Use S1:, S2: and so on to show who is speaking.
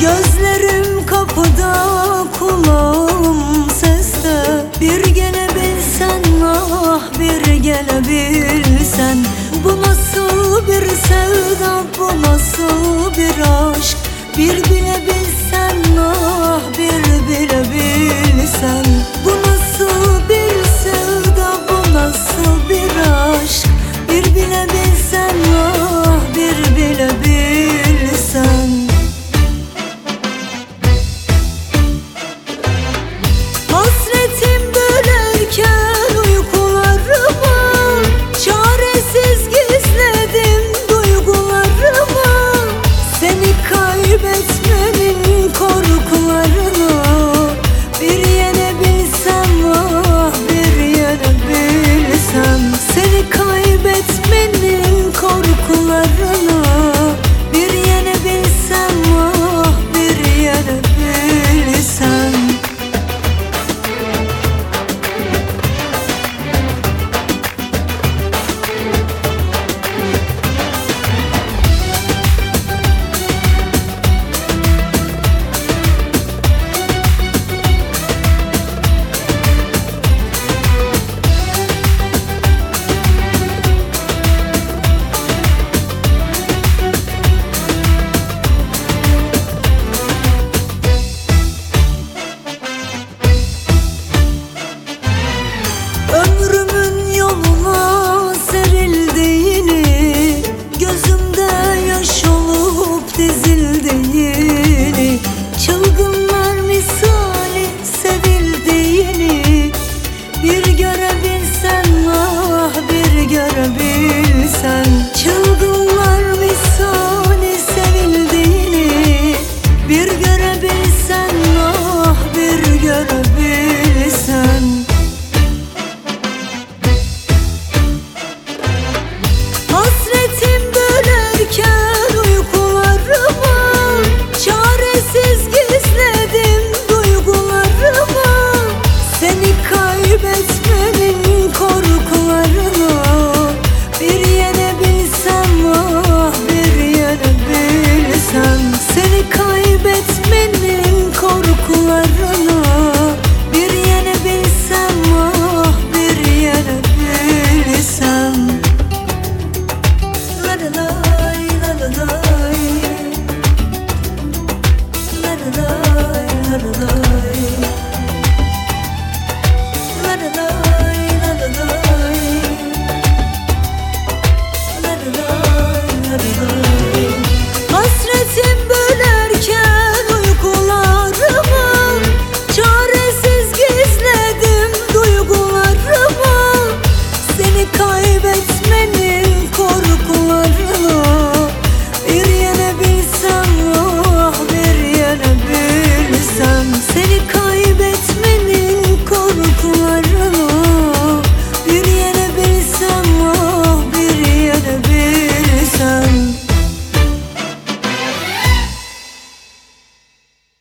S1: Gözlerim kapıda kulağım seste. Bir gelebilsen ah bir gelebilsen Bu nasıl bir sevda bu nasıl bir aşk? Bir bilebilsen ah bir bilebilsen Yıllarım Sen seni kaybetmenin korkularına.